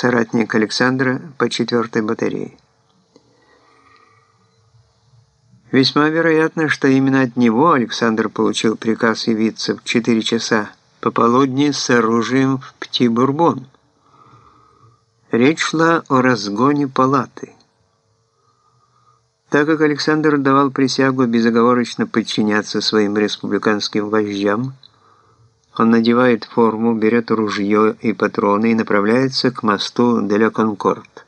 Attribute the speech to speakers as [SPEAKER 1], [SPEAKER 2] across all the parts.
[SPEAKER 1] соратник Александра по 4 батарее. Весьма вероятно, что именно от него Александр получил приказ явиться в 4 часа пополудни с оружием в Пти-Бурбон. Речь шла о разгоне палаты. Так как Александр давал присягу безоговорочно подчиняться своим республиканским вождям, он надевает форму, берет ружье и патроны и направляется к мосту Деля Конкорд.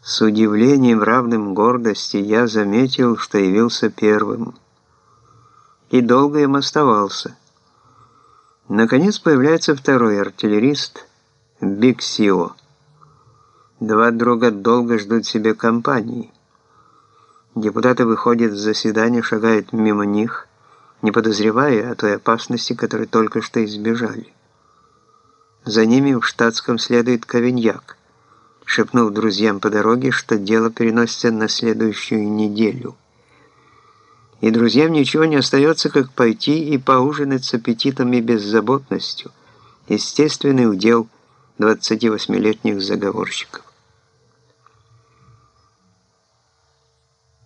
[SPEAKER 1] С удивлением, равным гордости, я заметил, что явился первым. И долго им оставался. Наконец появляется второй артиллерист, Биксио. Два друга долго ждут себе компании. Депутаты выходят с заседания, шагают мимо них, не подозревая о той опасности, которой только что избежали. За ними в штатском следует Ковиньяк шепнул друзьям по дороге, что дело переносится на следующую неделю. И друзьям ничего не остается, как пойти и поужинать с аппетитом и беззаботностью. Естественный удел 28-летних заговорщиков.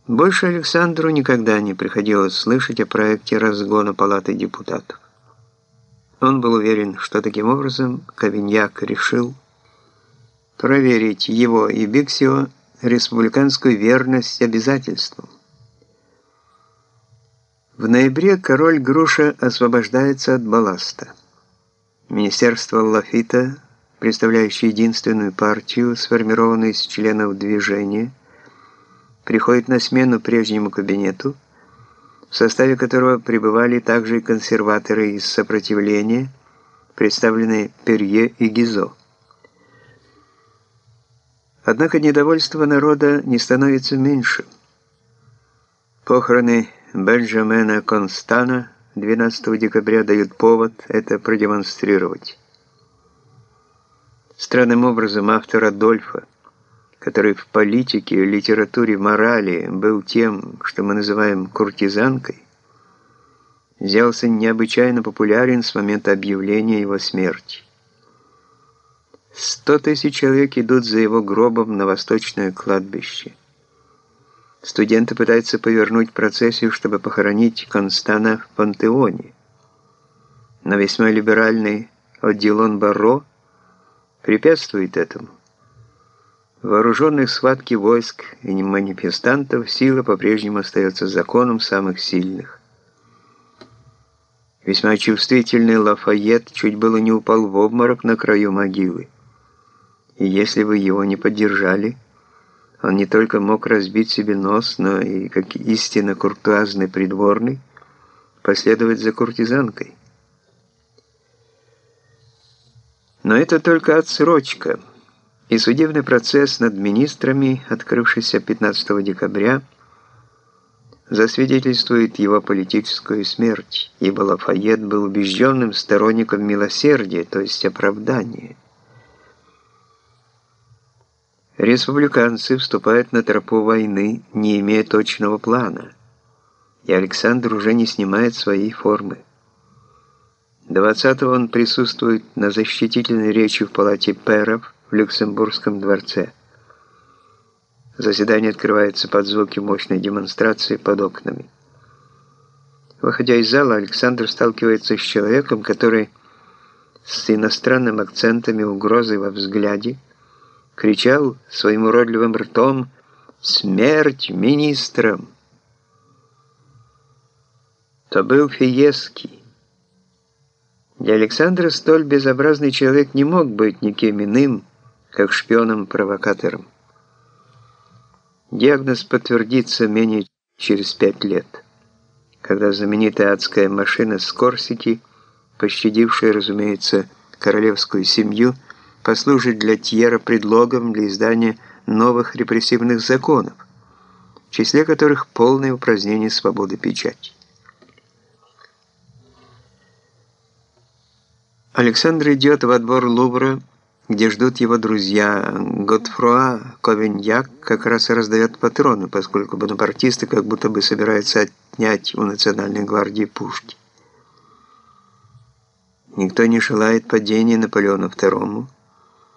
[SPEAKER 1] Больше Александру никогда не приходилось слышать о проекте разгона Палаты депутатов. Он был уверен, что таким образом Ковиньяк решил, проверить его и Биксио республиканскую верность обязательствам. В ноябре король Груша освобождается от балласта. Министерство Лафита, представляющее единственную партию, сформированную из членов движения, приходит на смену прежнему кабинету, в составе которого пребывали также и консерваторы из сопротивления, представленные Перье и Гизо. Однако недовольство народа не становится меньше. Похороны Бенджамена Констана 12 декабря дают повод это продемонстрировать. Странным образом автор Адольфа, который в политике, литературе, морали был тем, что мы называем куртизанкой, взялся необычайно популярен с момента объявления его смерти. Сто тысяч человек идут за его гробом на восточное кладбище. Студенты пытаются повернуть процессию, чтобы похоронить Констана в пантеоне. Но весьма либеральный Одилон Барро препятствует этому. Вооруженных схватки войск и манифестантов сила по-прежнему остается законом самых сильных. Весьма чувствительный Лафайет чуть было не упал в обморок на краю могилы. И если вы его не поддержали, он не только мог разбить себе нос, но и, как истинно куртуазный придворный, последовать за куртизанкой. Но это только отсрочка, и судебный процесс над министрами, открывшийся 15 декабря, засвидетельствует его политическую смерть, ибо Лафайет был убежденным сторонником милосердия, то есть оправдания. Республиканцы вступают на тропу войны, не имея точного плана, и Александр уже не снимает своей формы. 20-го он присутствует на защитительной речи в палате пэров в Люксембургском дворце. Заседание открывается под звуки мощной демонстрации под окнами. Выходя из зала, Александр сталкивается с человеком, который с иностранным акцентами угрозой во взгляде кричал своим уродливым ртом «Смерть министрам!». То был Фиеский. Для Александра столь безобразный человек не мог быть никем иным, как шпионом-провокатором. Диагноз подтвердится менее через пять лет, когда знаменитая адская машина с пощадившая, разумеется, королевскую семью, послужит для Тьера предлогом для издания новых репрессивных законов, в числе которых полное упразднение свободы печати. Александр идет во двор Лувра, где ждут его друзья. Готфруа Ковиньяк как раз и раздает патроны, поскольку бонапартисты как будто бы собираются отнять у Национальной гвардии пушки. Никто не желает падения Наполеону II,